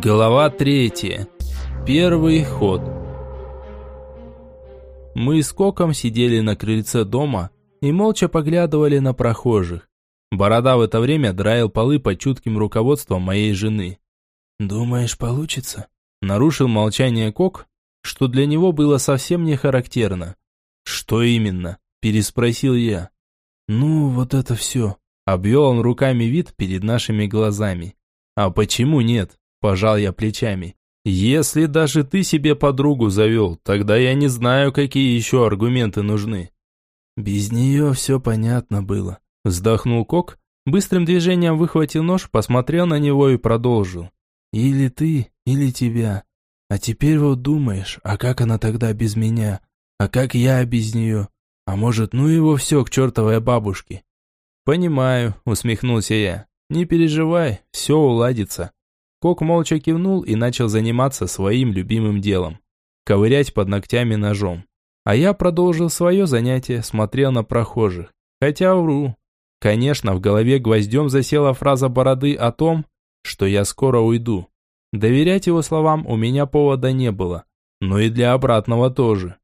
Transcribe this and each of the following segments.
Глава третья. Первый ход. Мы с Коком сидели на крыльце дома и молча поглядывали на прохожих. Борода в это время драил полы под чутким руководством моей жены. «Думаешь, получится?» Нарушил молчание Кок, что для него было совсем не характерно. «Что именно?» – переспросил я. «Ну, вот это все», – обвел он руками вид перед нашими глазами. «А почему нет?» Пожал я плечами. Если даже ты себе подругу завел, тогда я не знаю, какие еще аргументы нужны. Без нее все понятно было. Вздохнул Кок, быстрым движением выхватил нож, посмотрел на него и продолжил. Или ты, или тебя. А теперь вот думаешь, а как она тогда без меня? А как я без нее? А может, ну его все к чертовой бабушке? Понимаю, усмехнулся я. Не переживай, все уладится. Кок молча кивнул и начал заниматься своим любимым делом – ковырять под ногтями ножом. А я продолжил свое занятие, смотрел на прохожих. Хотя вру. Конечно, в голове гвоздем засела фраза Бороды о том, что я скоро уйду. Доверять его словам у меня повода не было, но и для обратного тоже.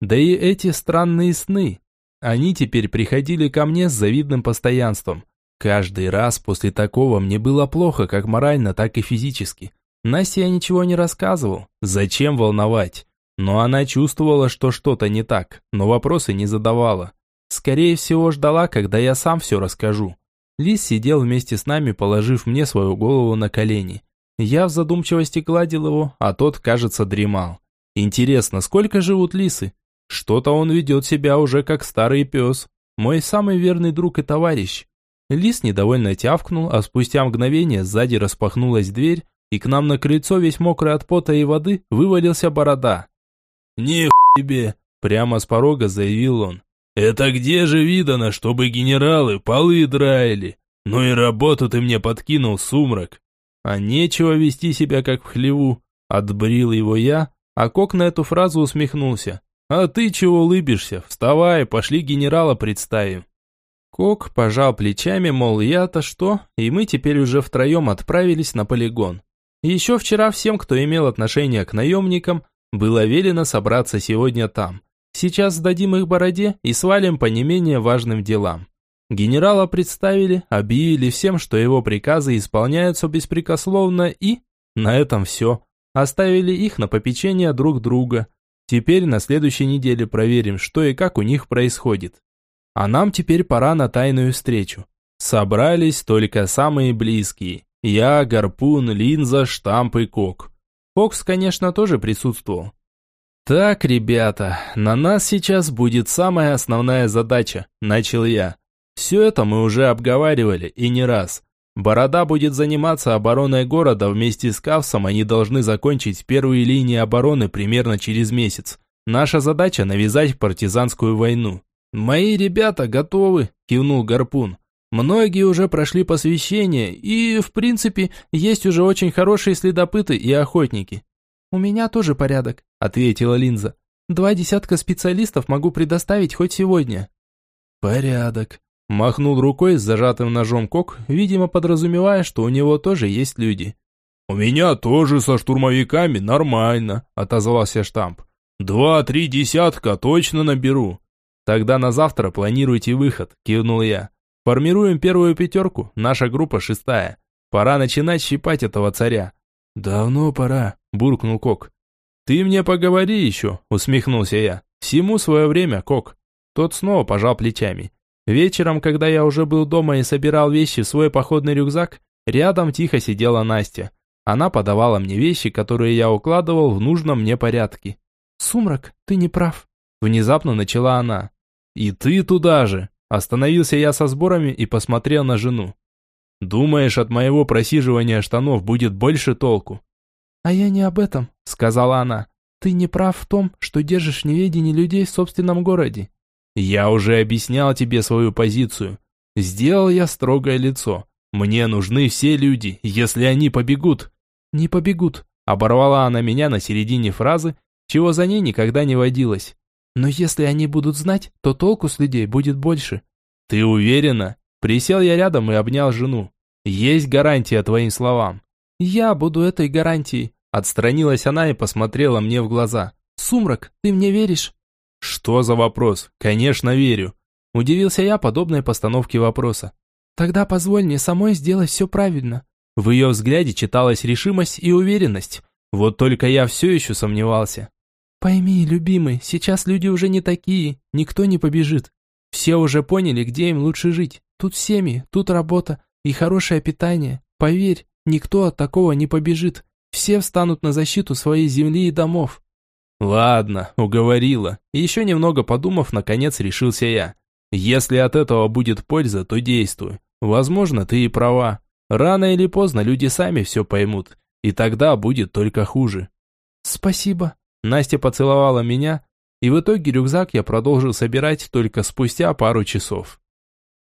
Да и эти странные сны, они теперь приходили ко мне с завидным постоянством, Каждый раз после такого мне было плохо, как морально, так и физически. Насте я ничего не рассказывал. Зачем волновать? Но она чувствовала, что что-то не так, но вопросы не задавала. Скорее всего, ждала, когда я сам все расскажу. Лис сидел вместе с нами, положив мне свою голову на колени. Я в задумчивости гладил его, а тот, кажется, дремал. Интересно, сколько живут лисы? Что-то он ведет себя уже как старый пес. Мой самый верный друг и товарищ. Лис недовольно тявкнул, а спустя мгновение сзади распахнулась дверь, и к нам на крыльцо весь мокрый от пота и воды вывалился борода. «Не тебе!» – прямо с порога заявил он. «Это где же видано, чтобы генералы полы драили? Ну и работу ты мне подкинул, сумрак!» А нечего вести себя как в хлеву. Отбрил его я, а Кок на эту фразу усмехнулся. «А ты чего улыбишься? Вставай, пошли генерала представим». Кок пожал плечами, мол, я-то что, и мы теперь уже втроем отправились на полигон. Еще вчера всем, кто имел отношение к наемникам, было велено собраться сегодня там. Сейчас сдадим их бороде и свалим по не менее важным делам. Генерала представили, объявили всем, что его приказы исполняются беспрекословно и... На этом все. Оставили их на попечение друг друга. Теперь на следующей неделе проверим, что и как у них происходит. А нам теперь пора на тайную встречу. Собрались только самые близкие. Я, Гарпун, Линза, Штамп и Кок. Фокс, конечно, тоже присутствовал. «Так, ребята, на нас сейчас будет самая основная задача», – начал я. «Все это мы уже обговаривали, и не раз. Борода будет заниматься обороной города вместе с Кавсом, они должны закончить первые линии обороны примерно через месяц. Наша задача – навязать партизанскую войну. «Мои ребята готовы», – кивнул Гарпун. «Многие уже прошли посвящение, и, в принципе, есть уже очень хорошие следопыты и охотники». «У меня тоже порядок», – ответила Линза. «Два десятка специалистов могу предоставить хоть сегодня». «Порядок», – махнул рукой с зажатым ножом Кок, видимо, подразумевая, что у него тоже есть люди. «У меня тоже со штурмовиками нормально», – отозвался штамп. «Два-три десятка точно наберу». «Тогда на завтра планируйте выход», – кивнул я. «Формируем первую пятерку, наша группа шестая. Пора начинать щипать этого царя». «Давно пора», – буркнул Кок. «Ты мне поговори еще», – усмехнулся я. «Всему свое время, Кок». Тот снова пожал плечами. Вечером, когда я уже был дома и собирал вещи в свой походный рюкзак, рядом тихо сидела Настя. Она подавала мне вещи, которые я укладывал в нужном мне порядке. «Сумрак, ты не прав», – внезапно начала она. «И ты туда же!» Остановился я со сборами и посмотрел на жену. «Думаешь, от моего просиживания штанов будет больше толку?» «А я не об этом», — сказала она. «Ты не прав в том, что держишь в неведении людей в собственном городе». «Я уже объяснял тебе свою позицию. Сделал я строгое лицо. Мне нужны все люди, если они побегут». «Не побегут», — оборвала она меня на середине фразы, чего за ней никогда не водилось. Но если они будут знать, то толку с людей будет больше. Ты уверена? Присел я рядом и обнял жену. Есть гарантия твоим словам. Я буду этой гарантией. Отстранилась она и посмотрела мне в глаза. Сумрак, ты мне веришь? Что за вопрос? Конечно, верю. Удивился я подобной постановке вопроса. Тогда позволь мне самой сделать все правильно. В ее взгляде читалась решимость и уверенность. Вот только я все еще сомневался. Пойми, любимый, сейчас люди уже не такие, никто не побежит. Все уже поняли, где им лучше жить. Тут семьи, тут работа и хорошее питание. Поверь, никто от такого не побежит. Все встанут на защиту своей земли и домов. Ладно, уговорила. Еще немного подумав, наконец решился я. Если от этого будет польза, то действуй. Возможно, ты и права. Рано или поздно люди сами все поймут, и тогда будет только хуже. Спасибо. Настя поцеловала меня, и в итоге рюкзак я продолжил собирать только спустя пару часов.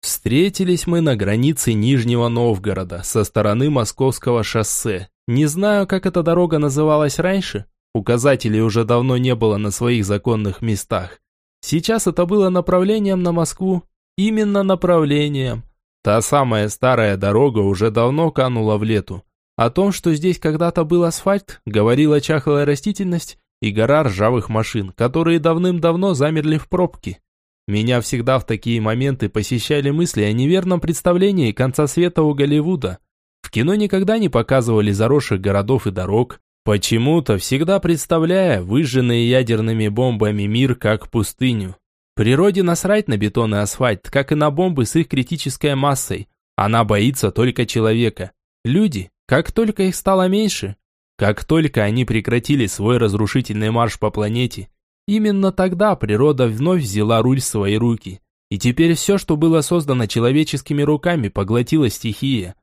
Встретились мы на границе Нижнего Новгорода со стороны Московского шоссе. Не знаю, как эта дорога называлась раньше, указателей уже давно не было на своих законных местах. Сейчас это было направлением на Москву, именно направлением. Та самая старая дорога уже давно канула в лету. О том, что здесь когда-то был асфальт, говорила чахлая растительность и гора ржавых машин, которые давным-давно замерли в пробке. Меня всегда в такие моменты посещали мысли о неверном представлении конца света у Голливуда. В кино никогда не показывали заросших городов и дорог, почему-то всегда представляя выжженный ядерными бомбами мир как пустыню. Природе насрать на бетон и асфальт, как и на бомбы с их критической массой. Она боится только человека. Люди, как только их стало меньше, как только они прекратили свой разрушительный марш по планете, именно тогда природа вновь взяла руль в свои руки. И теперь все, что было создано человеческими руками, поглотила стихия.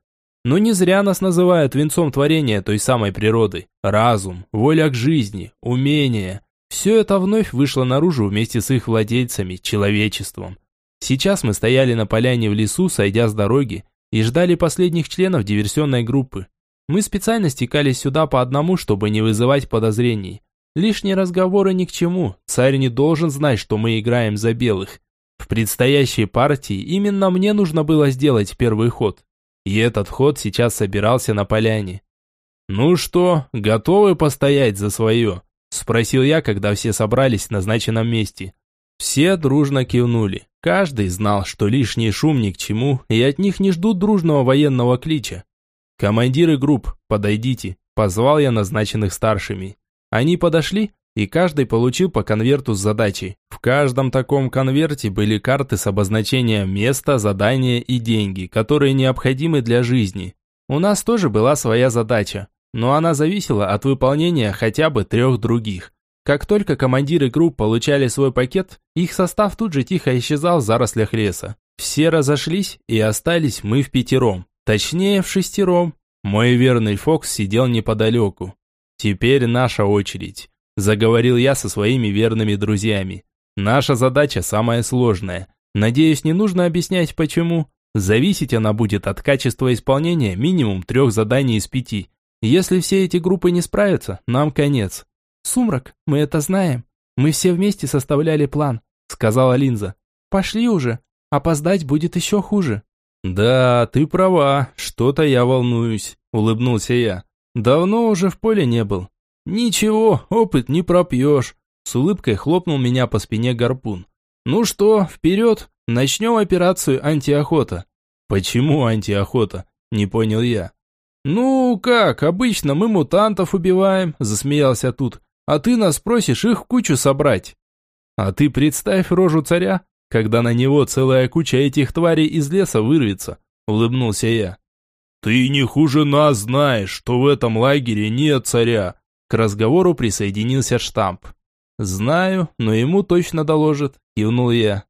Но не зря нас называют венцом творения той самой природы. Разум, воля к жизни, умение – все это вновь вышло наружу вместе с их владельцами, человечеством. Сейчас мы стояли на поляне в лесу, сойдя с дороги, и ждали последних членов диверсионной группы. Мы специально стекались сюда по одному, чтобы не вызывать подозрений. Лишние разговоры ни к чему, царь не должен знать, что мы играем за белых. В предстоящей партии именно мне нужно было сделать первый ход. И этот ход сейчас собирался на поляне. «Ну что, готовы постоять за свое?» Спросил я, когда все собрались в назначенном месте. Все дружно кивнули. Каждый знал, что лишний шум ни к чему, и от них не ждут дружного военного клича. «Командиры групп, подойдите», – позвал я назначенных старшими. Они подошли, и каждый получил по конверту с задачей. В каждом таком конверте были карты с обозначением места, задания и деньги, которые необходимы для жизни. У нас тоже была своя задача но она зависела от выполнения хотя бы трех других. Как только командиры групп получали свой пакет, их состав тут же тихо исчезал в зарослях леса. Все разошлись, и остались мы в пятером. Точнее, в шестером. Мой верный Фокс сидел неподалеку. «Теперь наша очередь», – заговорил я со своими верными друзьями. «Наша задача самая сложная. Надеюсь, не нужно объяснять, почему. Зависеть она будет от качества исполнения минимум трех заданий из пяти. Если все эти группы не справятся, нам конец. Сумрак, мы это знаем. Мы все вместе составляли план, сказала Линза. Пошли уже, опоздать будет еще хуже. Да, ты права, что-то я волнуюсь, улыбнулся я. Давно уже в поле не был. Ничего, опыт не пропьешь. С улыбкой хлопнул меня по спине гарпун. Ну что, вперед, начнем операцию антиохота. Почему антиохота? Не понял я. «Ну, как, обычно мы мутантов убиваем», – засмеялся тут. «А ты нас просишь их в кучу собрать». «А ты представь рожу царя, когда на него целая куча этих тварей из леса вырвется», – улыбнулся я. «Ты не хуже нас знаешь, что в этом лагере нет царя», – к разговору присоединился штамп. «Знаю, но ему точно доложат», – кивнул я.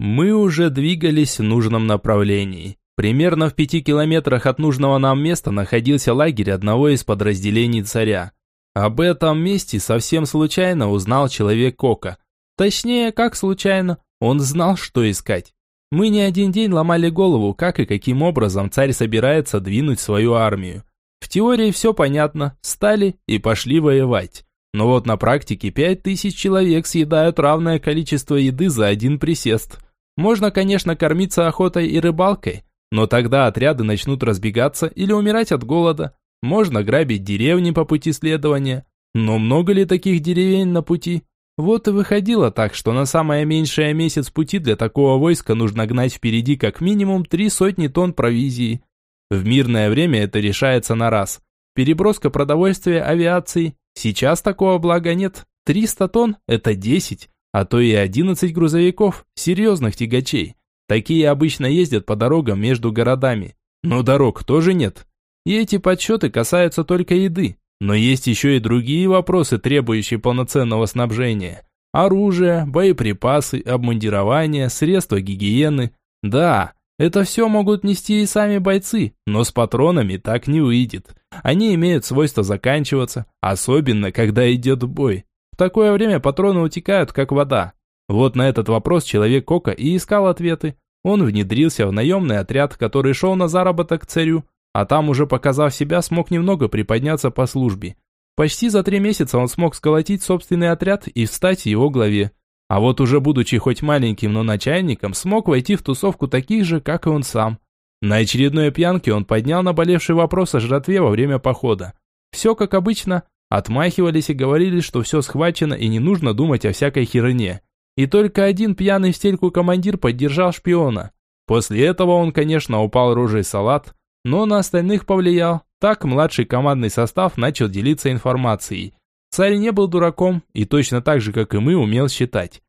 Мы уже двигались в нужном направлении. Примерно в пяти километрах от нужного нам места находился лагерь одного из подразделений царя. Об этом месте совсем случайно узнал человек Кока. Точнее, как случайно, он знал, что искать. Мы не один день ломали голову, как и каким образом царь собирается двинуть свою армию. В теории все понятно, стали и пошли воевать. Но вот на практике пять тысяч человек съедают равное количество еды за один присест. Можно, конечно, кормиться охотой и рыбалкой, Но тогда отряды начнут разбегаться или умирать от голода. Можно грабить деревни по пути следования. Но много ли таких деревень на пути? Вот и выходило так, что на самое меньшее месяц пути для такого войска нужно гнать впереди как минимум три сотни тонн провизии. В мирное время это решается на раз. Переброска продовольствия авиацией. Сейчас такого блага нет. 300 тонн – это 10, а то и 11 грузовиков, серьезных тягачей. Такие обычно ездят по дорогам между городами. Но дорог тоже нет. И эти подсчеты касаются только еды. Но есть еще и другие вопросы, требующие полноценного снабжения. Оружие, боеприпасы, обмундирование, средства гигиены. Да, это все могут нести и сами бойцы, но с патронами так не выйдет. Они имеют свойство заканчиваться, особенно когда идет бой. В такое время патроны утекают, как вода. Вот на этот вопрос человек Кока и искал ответы. Он внедрился в наемный отряд, который шел на заработок к царю, а там уже показав себя, смог немного приподняться по службе. Почти за три месяца он смог сколотить собственный отряд и стать его главе. А вот уже будучи хоть маленьким, но начальником, смог войти в тусовку таких же, как и он сам. На очередной пьянке он поднял наболевший вопрос о жратве во время похода. Все как обычно, отмахивались и говорили, что все схвачено и не нужно думать о всякой херне. И только один пьяный в стельку командир поддержал шпиона. После этого он, конечно, упал рожей салат, но на остальных повлиял. Так младший командный состав начал делиться информацией. Царь не был дураком и точно так же, как и мы, умел считать.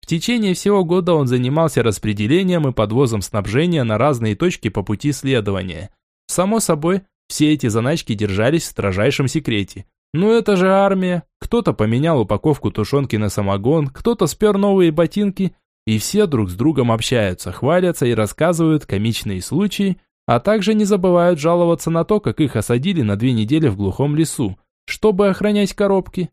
В течение всего года он занимался распределением и подвозом снабжения на разные точки по пути следования. Само собой, все эти заначки держались в строжайшем секрете. Ну это же армия. Кто-то поменял упаковку тушенки на самогон, кто-то спер новые ботинки, и все друг с другом общаются, хвалятся и рассказывают комичные случаи, а также не забывают жаловаться на то, как их осадили на две недели в глухом лесу, чтобы охранять коробки.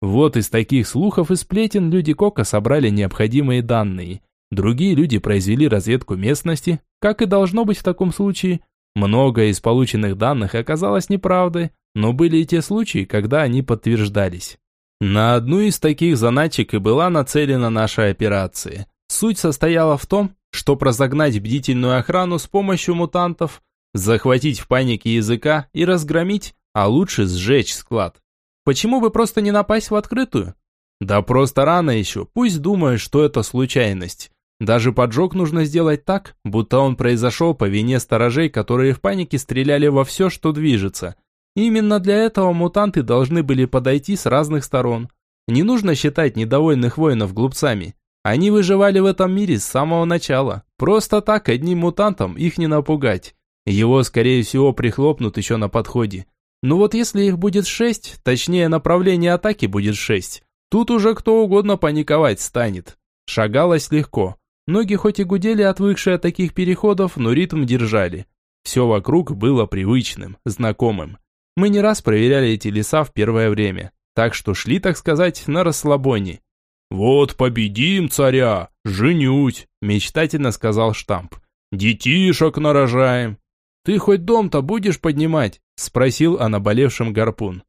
Вот из таких слухов и сплетен люди Кока собрали необходимые данные. Другие люди произвели разведку местности, как и должно быть в таком случае. Многое из полученных данных оказалось неправдой, но были и те случаи, когда они подтверждались. На одну из таких заначек и была нацелена наша операция. Суть состояла в том, чтобы разогнать бдительную охрану с помощью мутантов, захватить в панике языка и разгромить, а лучше сжечь склад. Почему бы просто не напасть в открытую? Да просто рано еще, пусть думают, что это случайность. Даже поджог нужно сделать так, будто он произошел по вине сторожей, которые в панике стреляли во все, что движется. Именно для этого мутанты должны были подойти с разных сторон. Не нужно считать недовольных воинов глупцами. Они выживали в этом мире с самого начала. Просто так одним мутантом их не напугать. Его, скорее всего, прихлопнут еще на подходе. Но вот если их будет шесть, точнее направление атаки будет шесть, тут уже кто угодно паниковать станет. Шагалось легко. Ноги хоть и гудели, отвыкшие от таких переходов, но ритм держали. Все вокруг было привычным, знакомым. Мы не раз проверяли эти леса в первое время, так что шли, так сказать, на расслабоне. «Вот победим царя, женюсь», – мечтательно сказал штамп. «Детишек нарожаем». «Ты хоть дом-то будешь поднимать?» – спросил о наболевшем гарпун.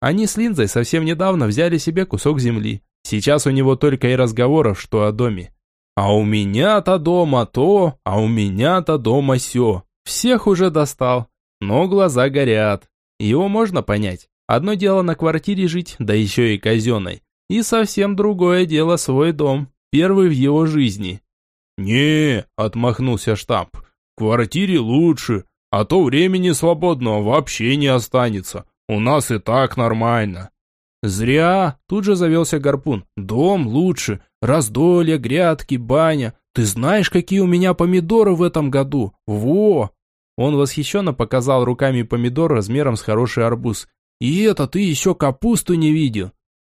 Они с Линзой совсем недавно взяли себе кусок земли. Сейчас у него только и разговоров, что о доме. «А у меня-то дома то, а у меня-то дома сё». Всех уже достал, но глаза горят. Его можно понять. Одно дело на квартире жить, да еще и казенной. И совсем другое дело свой дом, первый в его жизни. «Не», – отмахнулся штамп, – «в квартире лучше, а то времени свободного вообще не останется. У нас и так нормально». «Зря!» – тут же завелся гарпун. «Дом лучше. Раздолье, грядки, баня. Ты знаешь, какие у меня помидоры в этом году? Во!» Он восхищенно показал руками помидор размером с хороший арбуз. «И это ты еще капусту не видел.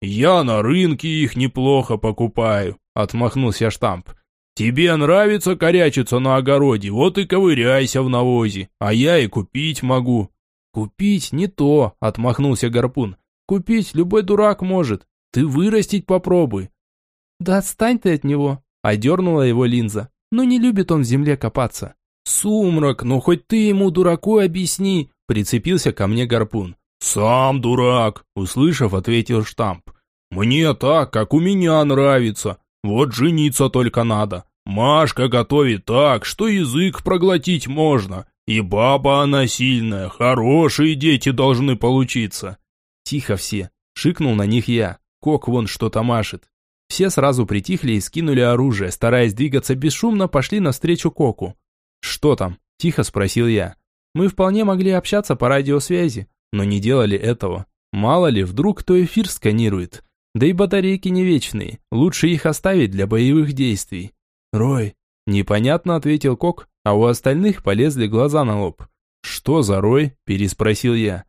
«Я на рынке их неплохо покупаю», — отмахнулся штамп. «Тебе нравится корячиться на огороде, вот и ковыряйся в навозе, а я и купить могу». «Купить не то», — отмахнулся гарпун. «Купить любой дурак может. Ты вырастить попробуй». «Да отстань ты от него», — одернула его линза. «Ну не любит он в земле копаться». «Сумрак, ну хоть ты ему, дураку, объясни», — прицепился ко мне гарпун. «Сам дурак», — услышав, ответил штамп. «Мне так, как у меня нравится. Вот жениться только надо. Машка готовит так, что язык проглотить можно. И баба она сильная, хорошие дети должны получиться. Тихо все, шикнул на них я. Кок вон что-то машет. Все сразу притихли и скинули оружие, стараясь двигаться бесшумно, пошли навстречу Коку. «Что там?» – тихо спросил я. Мы вполне могли общаться по радиосвязи, но не делали этого. Мало ли, вдруг кто эфир сканирует. Да и батарейки не вечные, лучше их оставить для боевых действий. «Рой», – непонятно ответил Кок, а у остальных полезли глаза на лоб. «Что за Рой?» – переспросил я.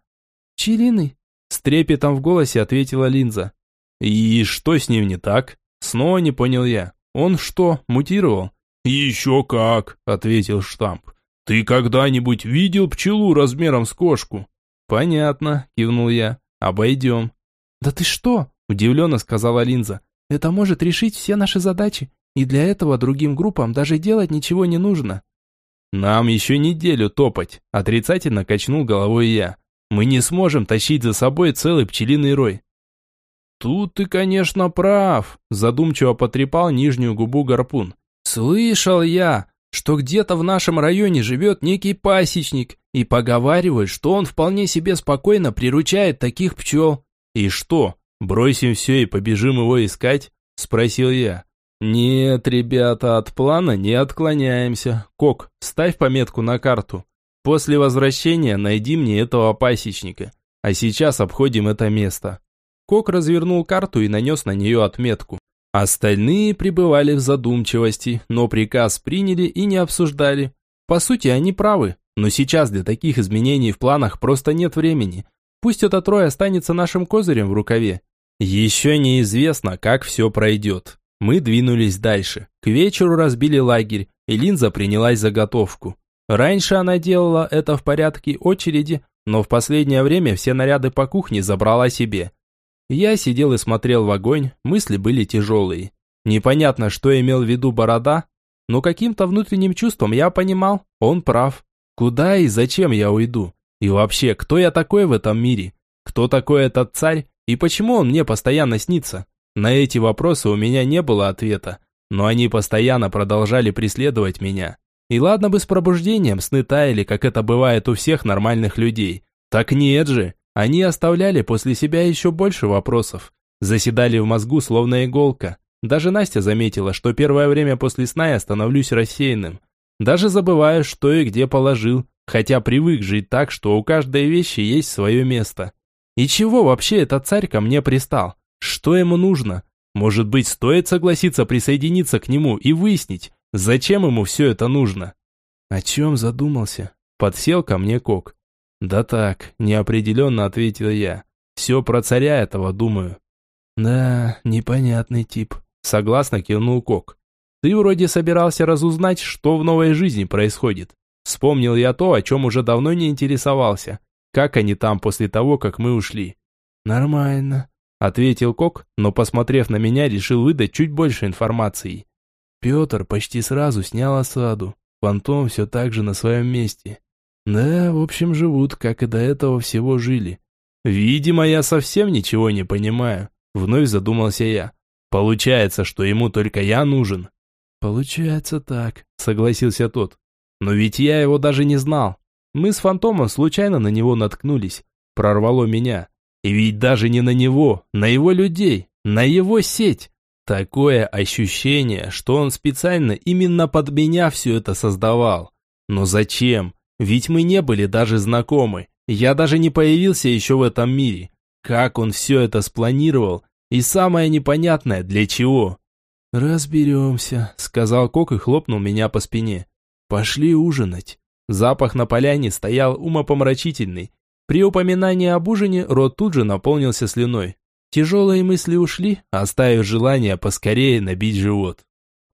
«Пчелиный», – с трепетом в голосе ответила Линза. «И что с ним не так?» Снова не понял я. «Он что, мутировал?» «Еще как», – ответил штамп. «Ты когда-нибудь видел пчелу размером с кошку?» «Понятно», – кивнул я. «Обойдем». «Да ты что?» – удивленно сказала Линза. «Это может решить все наши задачи, и для этого другим группам даже делать ничего не нужно». «Нам еще неделю топать», – отрицательно качнул головой я. «Мы не сможем тащить за собой целый пчелиный рой». «Тут ты, конечно, прав», – задумчиво потрепал нижнюю губу гарпун. «Слышал я, что где-то в нашем районе живет некий пасечник, и поговаривают, что он вполне себе спокойно приручает таких пчел». «И что, бросим все и побежим его искать?» – спросил я. «Нет, ребята, от плана не отклоняемся. Кок, ставь пометку на карту. После возвращения найди мне этого пасечника. А сейчас обходим это место». Кок развернул карту и нанес на нее отметку. Остальные пребывали в задумчивости, но приказ приняли и не обсуждали. По сути, они правы, но сейчас для таких изменений в планах просто нет времени. Пусть этот трое останется нашим козырем в рукаве. Еще неизвестно, как все пройдет. Мы двинулись дальше. К вечеру разбили лагерь, и Линза принялась за готовку. Раньше она делала это в порядке очереди, но в последнее время все наряды по кухне забрала себе. Я сидел и смотрел в огонь, мысли были тяжелые. Непонятно, что имел в виду Борода, но каким-то внутренним чувством я понимал, он прав. Куда и зачем я уйду? И вообще, кто я такой в этом мире? Кто такой этот царь? И почему он мне постоянно снится? На эти вопросы у меня не было ответа, но они постоянно продолжали преследовать меня. И ладно бы с пробуждением сны таяли, как это бывает у всех нормальных людей. Так нет же, они оставляли после себя еще больше вопросов. Заседали в мозгу, словно иголка. Даже Настя заметила, что первое время после сна я становлюсь рассеянным. Даже забываю, что и где положил, хотя привык жить так, что у каждой вещи есть свое место. И чего вообще этот царь ко мне пристал? Что ему нужно? Может быть, стоит согласиться присоединиться к нему и выяснить, зачем ему все это нужно? О чем задумался? Подсел ко мне Кок. Да так, неопределенно ответил я. Все про царя этого думаю. Да, непонятный тип. Согласно кивнул Кок. Ты вроде собирался разузнать, что в новой жизни происходит. Вспомнил я то, о чем уже давно не интересовался. Как они там после того, как мы ушли? Нормально, Ответил Кок, но, посмотрев на меня, решил выдать чуть больше информации. Петр почти сразу снял осаду. Фантом все так же на своем месте. Да, в общем, живут, как и до этого всего жили. Видимо, я совсем ничего не понимаю. Вновь задумался я. Получается, что ему только я нужен. Получается так, согласился тот. Но ведь я его даже не знал. Мы с Фантомом случайно на него наткнулись. Прорвало меня. И ведь даже не на него, на его людей, на его сеть. Такое ощущение, что он специально именно под меня все это создавал. Но зачем? Ведь мы не были даже знакомы. Я даже не появился еще в этом мире. Как он все это спланировал? И самое непонятное, для чего? «Разберемся», — сказал Кок и хлопнул меня по спине. «Пошли ужинать». Запах на поляне стоял умопомрачительный, при упоминании об ужине рот тут же наполнился слюной. Тяжелые мысли ушли, оставив желание поскорее набить живот.